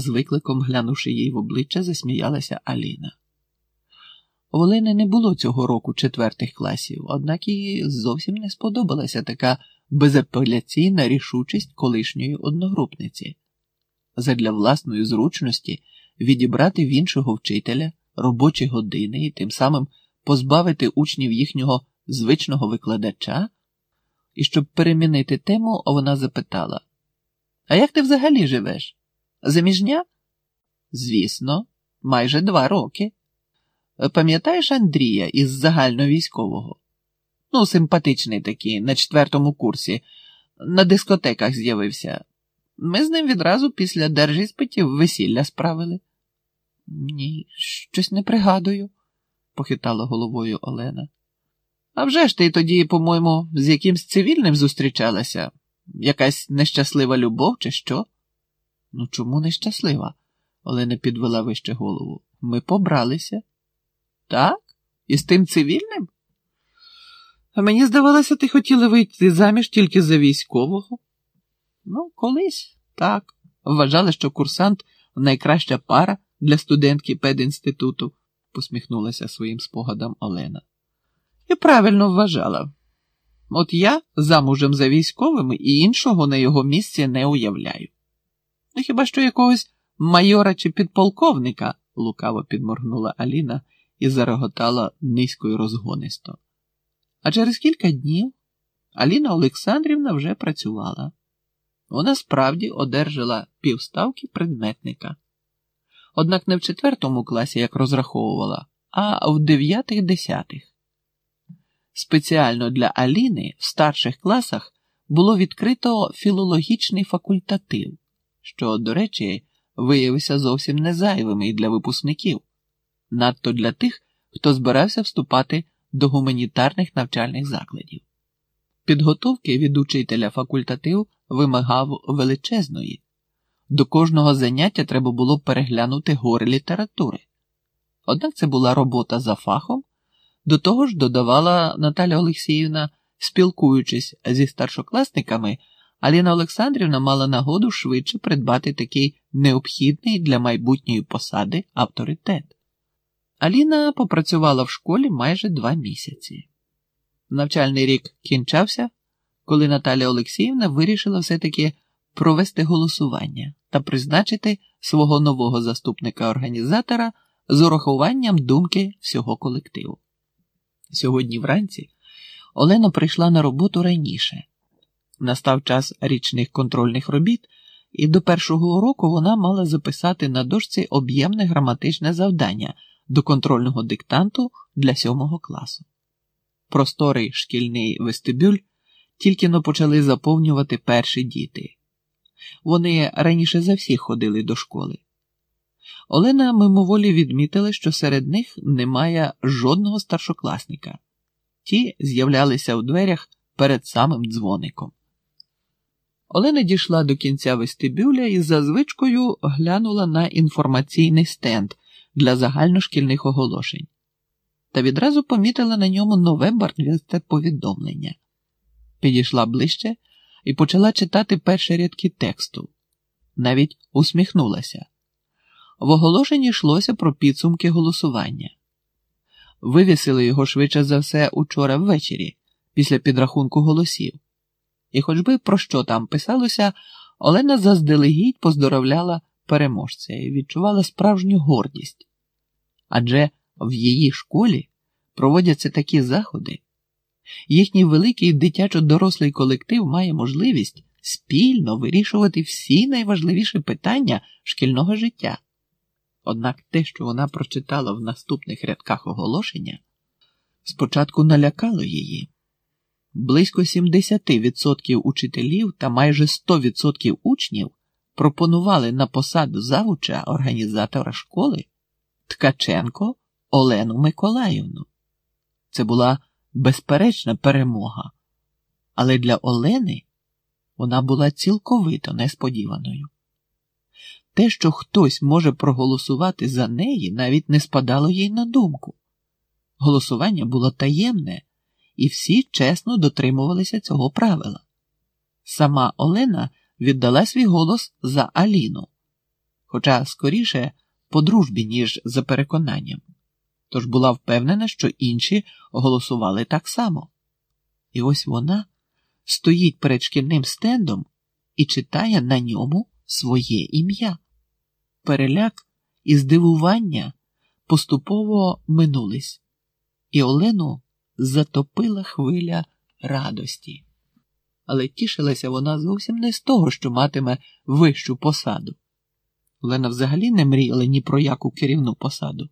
з викликом глянувши їй в обличчя, засміялася Аліна. У Олени не було цього року четвертих класів, однак їй зовсім не сподобалася така безапеляційна рішучість колишньої одногрупниці. Задля власної зручності відібрати в іншого вчителя робочі години і тим самим позбавити учнів їхнього звичного викладача. І щоб перемінити тему, вона запитала: А як ти взагалі живеш? Заміжня? Звісно, майже два роки. Пам'ятаєш Андрія із загальновійськового? Ну, симпатичний такий, на четвертому курсі, на дискотеках з'явився. Ми з ним відразу після держіспитів весілля справили. Ні, щось не пригадую, похитала головою Олена. А вже ж ти тоді, по-моєму, з якимсь цивільним зустрічалася? Якась нещаслива любов, чи що? Ну, чому нещаслива? Олена підвела вище голову. Ми побралися. Так? І з тим цивільним? А мені здавалося, ти хотіла вийти заміж тільки за військового. Ну, колись так. Вважали, що курсант найкраща пара для студентки пединституту, посміхнулася своїм спогадом Олена. І правильно вважала. От я замужем за військовими і іншого на його місці не уявляю. Ну, хіба що якогось майора чи підполковника, лукаво підморгнула Аліна і зареготала низько й розгонисто. А через кілька днів Аліна Олександрівна вже працювала. Вона справді одержала півставки предметника. Однак не в четвертому класі, як розраховувала, а в дев'ятих десятих. Спеціально для Аліни в старших класах було відкрито філологічний факультатив, що, до речі, виявився зовсім незайвим і для випускників, надто для тих, хто збирався вступати до гуманітарних навчальних закладів. Підготовки від учителя факультатив вимагав величезної. До кожного заняття треба було переглянути гори літератури. Однак це була робота за фахом, до того ж додавала Наталя Олексіївна, спілкуючись зі старшокласниками, Аліна Олександрівна мала нагоду швидше придбати такий необхідний для майбутньої посади авторитет. Аліна попрацювала в школі майже два місяці. Навчальний рік кінчався, коли Наталя Олексіївна вирішила все-таки провести голосування та призначити свого нового заступника організатора з урахуванням думки всього колективу. Сьогодні вранці Олена прийшла на роботу раніше. Настав час річних контрольних робіт, і до першого уроку вона мала записати на дошці об'ємне граматичне завдання до контрольного диктанту для сьомого класу. Просторий шкільний вестибюль тільки но почали заповнювати перші діти. Вони раніше за всіх ходили до школи. Олена мимоволі відмітила, що серед них немає жодного старшокласника. Ті з'являлися у дверях перед самим дзвоником. Олена дійшла до кінця вестибюля і за звичкою глянула на інформаційний стенд для загальношкільних оголошень та відразу помітила на ньому нове барвисте повідомлення. Підійшла ближче і почала читати перші рядки тексту. Навіть усміхнулася. В оголошенні йшлося про підсумки голосування. Вивісили його швидше за все учора ввечері, після підрахунку голосів. І хоч би про що там писалося, Олена заздалегідь поздоровляла переможця і відчувала справжню гордість. Адже в її школі проводяться такі заходи, їхній великий дитячо-дорослий колектив має можливість спільно вирішувати всі найважливіші питання шкільного життя. Однак те, що вона прочитала в наступних рядках оголошення, спочатку налякало її. Близько 70% учителів та майже 100% учнів пропонували на посаду завуча організатора школи Ткаченко Олену Миколаївну. Це була безперечна перемога, але для Олени вона була цілковито несподіваною. Те, що хтось може проголосувати за неї, навіть не спадало їй на думку. Голосування було таємне, і всі чесно дотримувалися цього правила. Сама Олена віддала свій голос за Аліну, хоча скоріше по дружбі, ніж за переконанням, тож була впевнена, що інші голосували так само. І ось вона стоїть перед шкільним стендом і читає на ньому своє ім'я. Переляк і здивування поступово минулись, і Олену затопила хвиля радості. Але тішилася вона зовсім не з того, що матиме вищу посаду. Лена взагалі не мріяла ні про яку керівну посаду.